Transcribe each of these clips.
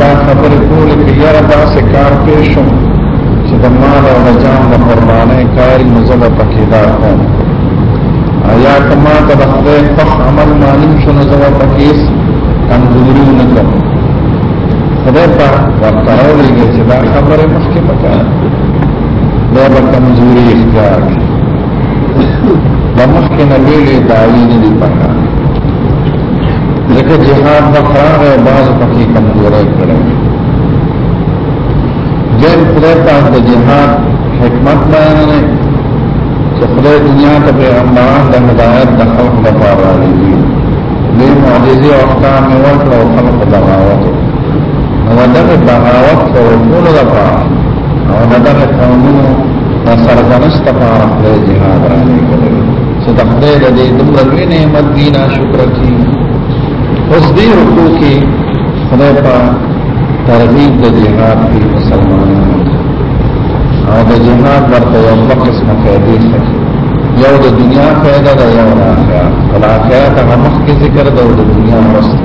دا خبر کول کې یاره دا سه کار پېښم چې د مال او د جان د قربانې کار مزل پکې دا کوم آیا کما ته د خدای په عمل معلوم شونه زما پکې کمزوري نه کوم خدای په ورته راولېږي چې دا خبره مخکې پکې دا به کمزوري اختیار کړي د مخکې نه لوی داوی نه دی پکار لکه جهاد د فرار باز پکې کمزورې کړې جن خدای پاک د جهاد حکمت بیان نه چې خدای دنیا ته پیغمبران د هدایت د خلق لپاره راغلي دي دې معجزې او احکام یې ورکړ او خلق بغاوت نو دغه بغاوت او ټول لپاره او دغه قومونو د سرګنشت لپاره خدای جهاد راغلي چې د خدای د دې دومره لوی نعمت دی نه شکر کی اوس دې رکو کې خدای په ترغیب د جهاد په مسلمانانو او د جهاد ورته یو قسمه فائدې څه یو د دنیا فائدہ ده یو د آخرت ول آخرت هغه مخکې ذکر ده او د دنیا وروسته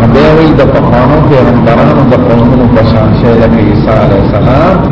هغه وی د پخوانو پیغمبرانو د قومونو په شان شی لکه عیسی علیه السلام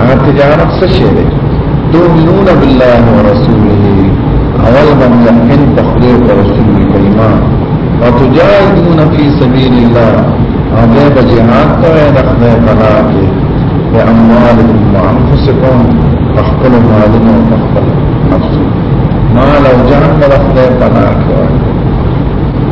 هغه تجارت څه شي دی تؤمنون بالله ورسوله اول من يقين تخليق رسول الكريمة وتجاهدون في سبيل الله هذا بجهاد کوي د خدای په لار کې د اموالکم وانفسکم خپل مالونو او خپل نفس مال او جان د خدای په لار کې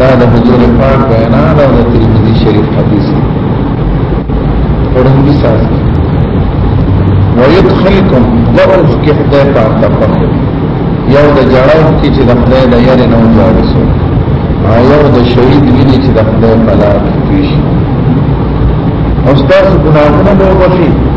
دا د حضور پاک بینا دا د ترمذی شریف حدیث پرون دي ساز ويدخلكم ضعف کې خدای پاک تفخ یو د جړاو کې چې د خدای د یاره نو جوړسو یو د شهید ویني چې د خدای په لار کې پیش او تاسو ګناهونه به وکړي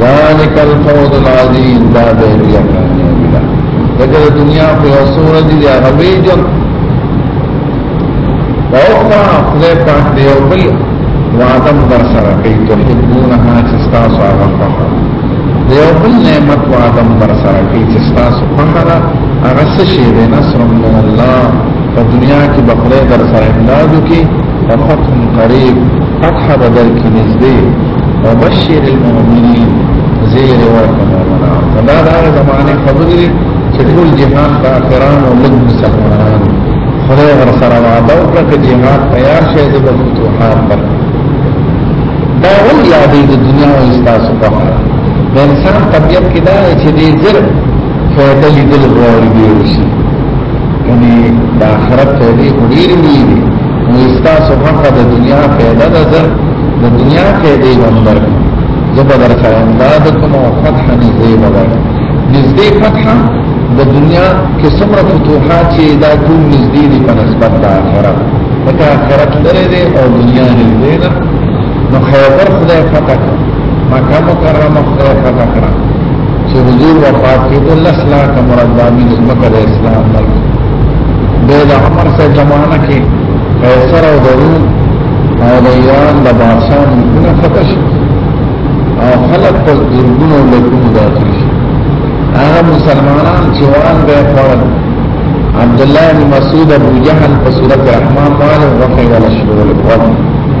ذالک الفوز العظیم دا به بیا کامیاب ده دغه دنیا په اوسوره دي یا غبي جن اوخا خدای پاک دی او بل وعدم در سره کوي تحبونها چې تاسو هغه فخر دی او بل نعمت وعدم در سره کوي چې تاسو فخر هغه څه شی دی نصر من الله په دنیا کې بخره در سره امدادو کې فتح قریب فتح بدر کی نزدې او بشیر المؤمنین زیر ورکا مومنا دا دا زمانه خبری چې ټول جهان کافران او لږ مسلمانان خدای ور سره وعده وکړه چې جهاد تیار شي د فتوحات پر دا ول یادې د دنیا او استاسو په اړه د انسان طبیعت کې دا چې دې زر فائدہ لیدل غواړي دی وشي یعنی د آخرت فائدې ډېر دي نو استاسو حق د دنیا فائدہ ده زر د دنیا فائدې باندې زبر در سره امداد کوم او فتح نه دی بدل نږدې فتح د دنیا کې څومره فتوحات چې دا ټول نږدې دي په نسبت د آخرت دا آخرت لري او دنیا نږدې ده نو خیبر خدای فتح کړ مکه مکرمه خدای فتح کړ چې حضور وفات کېدو لس لاکه مربع میل ځمکه د اسلام نه به د عمر سره زمانہ کې قیصر او د روم او د ایران د بادشاہ ملکونه فتح شو او خلک په زرګونو لکونو داخل شو هغه مسلمانان چې وان به خوړل عبد الله بن مسعود ابو جهل په سورۃ الرحمن باندې وفي ولا شروع وکړ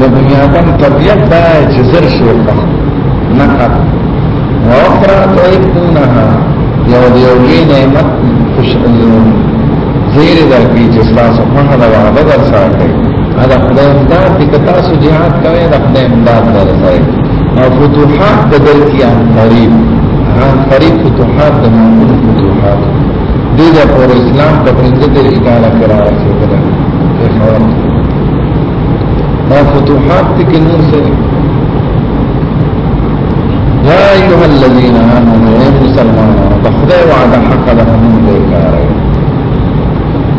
د بني آدم طبيعت دا چې زر شي وکړه نه وأخرى تعبونها یو د یو لوی نعمت خوش زیر در کی چې تاسو په هغه وعده در سره کوي دا خدای امداد دې کتا سو jihad کوي دا خدای امداد در سره او فتوحات بدل کی ان قریب هغه قریب فتوحات د مؤمن فتوحات دې د پر اسلام په پنځه دې کاله کرا رسېدل دا فتوحات دې کې نور سره یا ایها الذین آمنوا اے مسلمانانو د خدای وعده حق ده موږ به کار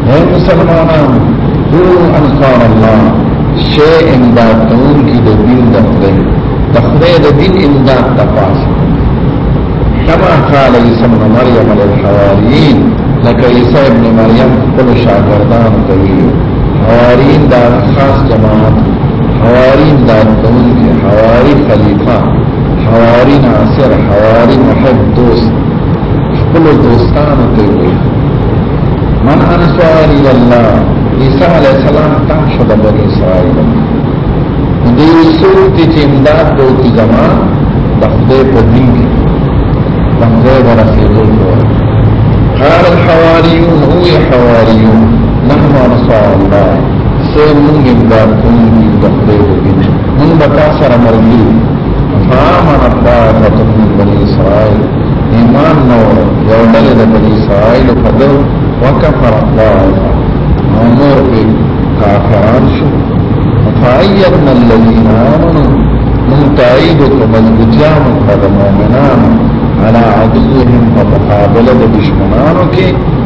اے مسلمانانو قول انصار الله شی امداد کون کی د دین د خدای د خدای د دین امداد د پاسه کما قال عیسی ابن مریم للحواریین لکه عیسی ابن مریم خپل شاګردانو ته ویلي حوارین دا خاص جماعت حوارین دا دون کی حواری خلیفہ حواری ناصر حواری محب دوست خپل دوستان ته وي من انصار الى الله عیسی علیہ السلام تم شد بنی اسرائیل دې سوت چې امداد دو کی جما د خدای په دین کې د خدای ورسېدو قال الحواریون هو حواریون نحن انصار الله سي مونږ امداد کوونکي د خدای د دین مونږ به تا سره مرګي فامن الطائفة من بني اسرائيل ایمان نو یو ډله د بني اسرائيل په دو وکفر الطائفة نو نور په کافران شو فعیدنا الذين آمنوا من تایید کو مضبوطیان د مؤمنانو على عدوهم په مقابله د دشمنانو کې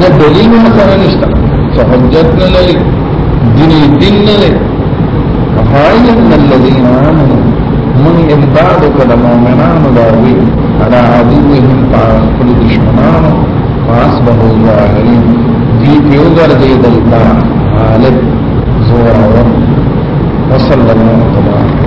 نه دلیل نه سره نشته څه حجت نه لري دین دین نه لري فایل الذین آمنوا من امداد کل مؤمنانو داوی على عدوهم فاقل دشمنانو فاسبحوا ظاهرین دی پیوگر دی دلتا غالب زور اور وصل اللہ تبارک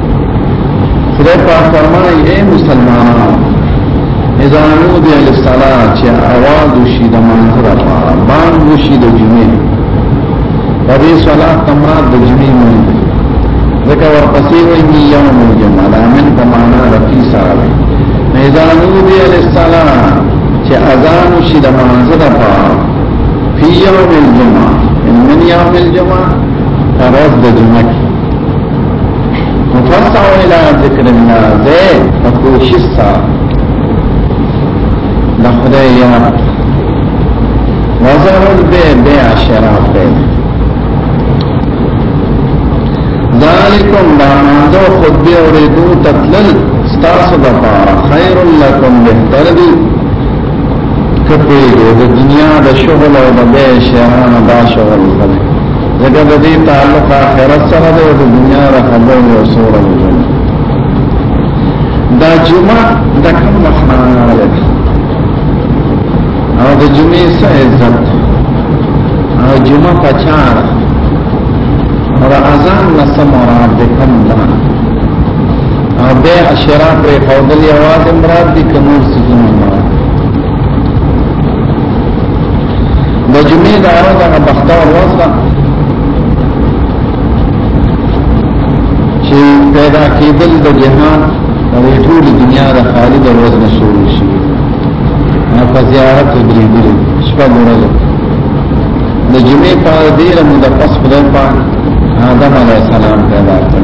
خدای پاک فرمایي اے مسلمانانو اذا نودي للصلاه چې اواز وشي د مانځه لپاره باندې وشي د جمعې په دې صلات تمرات د جمعې مونږ ځکه ورپسې وایي یوم الجمعه دا من په معنا د فی سره وي اذا نودي للصلاه چې اذان وشي د مانځه لپاره فی یوم الجمعه من یوم الجمعه فرض د جمعه مفسعو الى ذکر الله زه کوشش سره د خدای یاد وزر به به شراب ده ذالکم دا مانزو خود بی اوریدو تطلل ستاسو دا پارا خیر لکم بہتر دی کپی دی دنیا دا شغل او دا بے شیران دا شغل خلق ځکه د دې تعلق آخرت سره دی د دنیا را خبر یو سوره دا جمعه د کوم وخت معنا لري او د جمعې څه عزت او جمعه په چار او اذان نس مراد د کوم دا او به اشرا پر قودل یواز مراد دي کوم څه د جمعې د ورځ هغه بختور ورځ ده چې پیدا کېدل د جهان د ټول دنیا د خالد ورځ نه شروع شي نو په زیارت درې درې شپه ورځ د جمعې په دې رمضان پس خدای پاک آدم علیه السلام پیدا کړ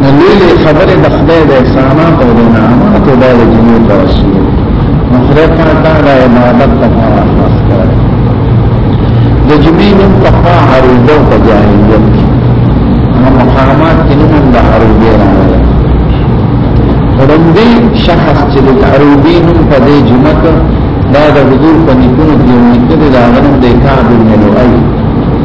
نو لوی لوی خبره د خدای د احسانات او د نعمتو د جنې پر رسول نو خدای پاک دا د عبادت لپاره خاص کړی د جمعې نوم په خوا عروضه په جاهلیت کې نو مقامات کې نوم د عروضه راغلی خدای شخص چې د عروضه نوم په دې جمعه کې دا د حضور په نیکونو کې یو نیکه دی دا غنم د کعب بن لؤي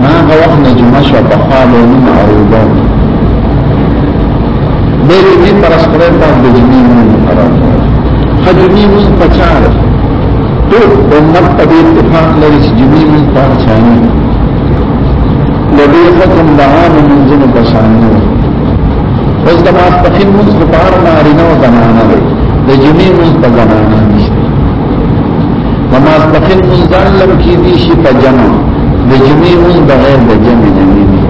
ما هغه وخت نه جمعه شو په خوا به نن عروبه به دې پر سره په دجمي مون قرار خجمي مون پچار ټول امت په اتفاق لري چې جمعي مون په ثاني لدې حکم د عام منځونو په ثاني اوس د ماسپخین مون په پار نارینه او زنانه دی د جمعي مون په زنانه نشته نماز پخیر مونږ ځان لم کې دي شي په جمع د جمعې مونږ بغیر د جمع نه نه دي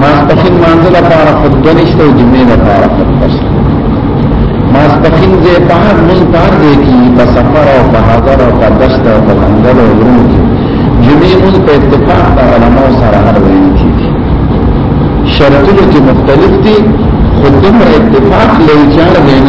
ما پخیر مونږ له پاره خطبه نشته او جمعې له پاره خطبه نشته ما پخیر دې په هر مونږ پار دې کې په سفر او په حاضر او په دشت او په ځنګل او غرونو کې جمعې مونږ په اتفاق د علماو سره هر ویل کېږي شرطونه کې مختلف دي خو دومره اتفاق لري چې هر ویل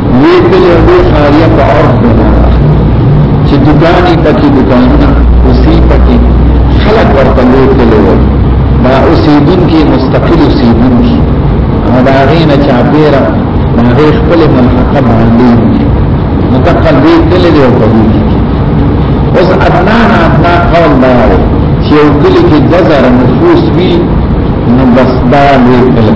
لوی کلی او لوی ښاریه په عرف د لاره چې دکانې پکې دکانونه اوسې پکې خلک ورته لوی کلی و دا اوسېدونکي مستقل اوسېدونکي او د هغې نه چاپېره د هغې خپلې ملحقه باندې متقل لوی کلی دی او کلی دی اوس ادنا نه ادنا قول دا دی چې یو کلی کې د زره نفوس وي نو بس دا لوی کلی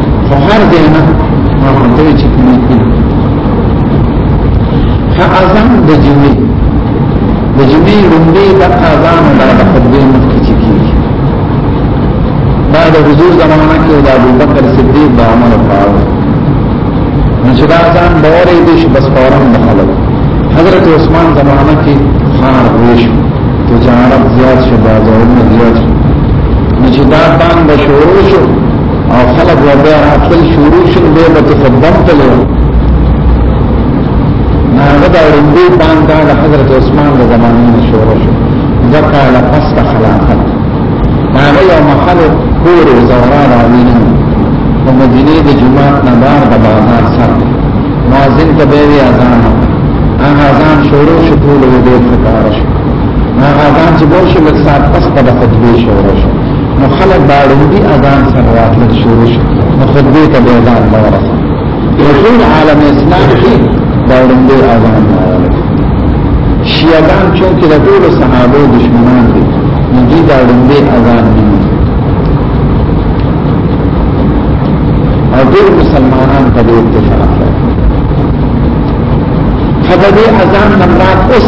خو هر ځای نه ما ورته چې کومې دي ها اذان د جمعې د جمعې لومړی د اذان د خطبې مخکې چې کیږي دا د حضور زمانه کې د ابو بکر صدیق د عمر کاو چې دا اذان باورې دي چې بس فورا دخلو حضرت عثمان زمانه کې خار ویش تجارت زیات شو بازارونه زیات شو چې دا باندې شروع شو او خلق و بیا خپل شروع شن بیا بچه قدم تلو ناغه دا رندو بانده دا حضرت عثمان دا زمانین شروع شن دکا لپست خلافت ناغه یو محل کور و زورار آوینن و مدینه دا جماعت نبار دا بازار سر موازن تا بیوی ازان آغا ازان شروع شکول و دیر خکارش آغا ازان چی بوشو لکسات پس پا دا خطبی شروع شن نو خلک باړو دي اذان سره راتلل شروع شو نو خطبه ته به اذان نه ورسه یو ټول عالم اسلام کې باړو دي اذان نه ورسه شیعان چون کې د ټول صحابه دشمنان دي نو دي باړو دي اذان نه او ټول مسلمانان په اتفاق ده خبره اذان نه مراد اوس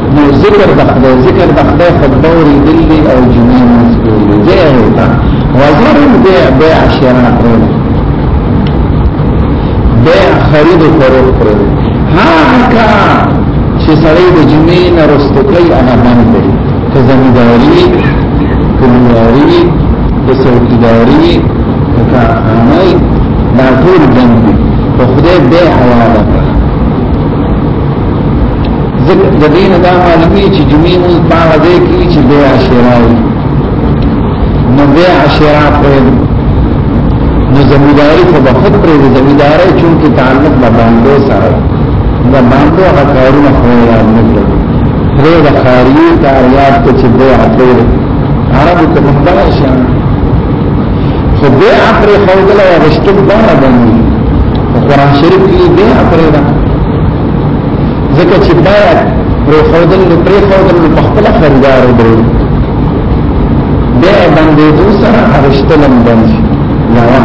نو ذکر د خدای ذکر د خدای خطبه اوریدل دي او جمعې مونږ کوي دې هوتا وزر دې بيع شراء کړو بيع خرید او فروخت کړو ها کا چې سړی د جمعې نه رسته کوي هغه باندې ته زمینداری کلیواری د څوکیداری د کارخانه دا ټول جنګ دي په خدای بيع حواله کړو ذکر د دین دا معلومی چې جمعې مون پاغه دی کی چې بیا شرای نو بیا شرا پر نو زمیداری خو به خود پر زمیداری چون کې تعلق به باندې سره دا باندې هغه کارونه خو نه کړو پرې د خاریو کاریات ته چې بیا پر عربو ته مخبره شان خو بیا پر خودله او رشتو بار باندې قرآن شریف کې بیا پر دا ځکه چې باید پرې خودل نو پرې خودل نو په خپل خریدار دی بیا باندې دو سره ارشتلم باندې لوا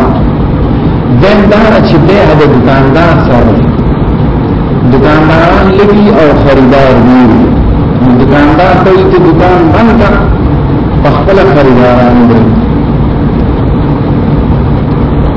دین دا چې به د دکاندار سره دکانداران لګي او خریدار دی دکاندار ته چې دکان بند کړ په خپل خریداران دی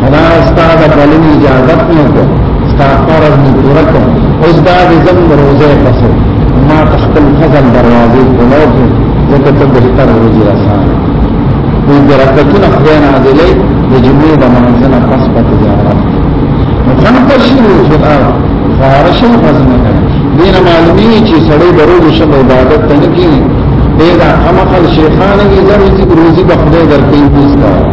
خدا استاد بلنی اجازت نه کو استاد فرض نه پورا کو اوس دا د زم روزه پسو ما تخپل فضل دروازې کولو کې ځکه ته بهتر روزي آسان وي برکتونه خدای نازلې د جمعې د منځنه پس په تجارت نو څنګه شي چې دا فارشه غزنه کوي دینه معلومی چې سړی د روزو شب عبادت ته نه کیږي دا خامخل شیخان یې زموږ روزي په خدای درکې پوښتنه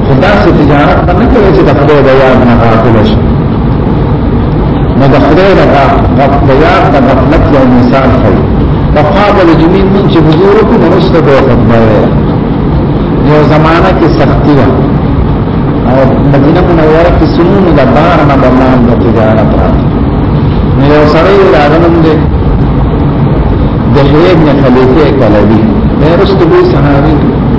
خدا سے تجارت نه نه کوي چې د خدای د یاد نه غافل شي نو د خدای د غفلت د یاد د غفلت یو مثال دی په قابل جمعې مونږ چې حضور کو نوښته به خطبه یو زمانہ کې سختی و او مدینه منوره کې سنونو د بار نه بمان د تجارت راځي نو یو سړی راغلم دی د هیګ نه خلیفه کلوي مې رسته به صحابي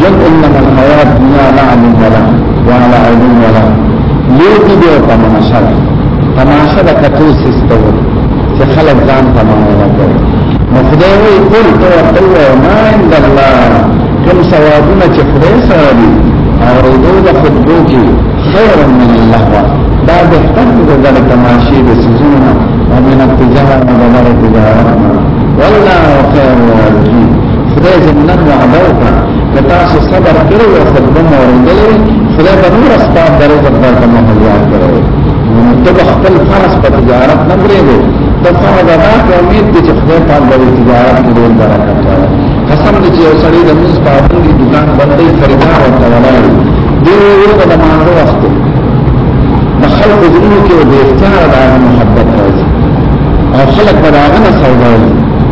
جن انما الحياه الدنيا لعب ولا ولا عيب ولا لوتی دی او تماشا ده تماشا ده کتو سیستو چې خلک ځان تماشا نه کوي نو خدای وی قل تو ورته وای ما عند الله کوم ثوابونه چې خدای سره دي او دو د خطبو کې خیر من الله وا دا د خپل د تماشې د سيزونه او من التجاره او د تجارت والله خير الرازقين خدای جنت وعده وکړه که تاسو صبر کړی او خطبه مو اورېدلې وي خدای به نور اسباب د رزق درته مهیا کړی وي نو ته به خپل فرض په تجارت نه پرېږدې ته فرض ادا کړه امید دې چې خدای پاک به تجارت کې ډېر برکت راوړي قسم دې چې یو سړی د موږ پابند دي دکان بندې خریدار ورته ولاړ دی دې یو د مانځه وخت د خلکو زړونو کې د اختیار د محبت راځي او خلک به د هغه نه سودا وي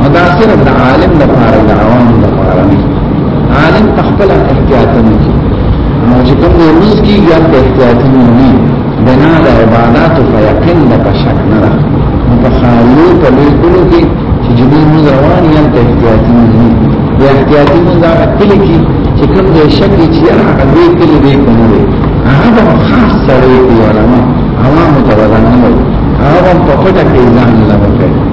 او دا صرف د عالم د پاره د عوام د پاره نه عالم خپل احتیاط نه کوي نو چې کوم یو روز کې یا په احتیاط نه وي بنا د عبادت او یقین د پښک نه ده نو په خالو په لیکلو کې چې جمعې موږ روان یې ته احتیاط نه وي یا احتیاط موږ دا کلی کې چې کوم یو شک چې هغه دې کلی دې کوم دی هغه خاص سره دی علماء عوام ته ودانه هغه په پټه کې ځان لږه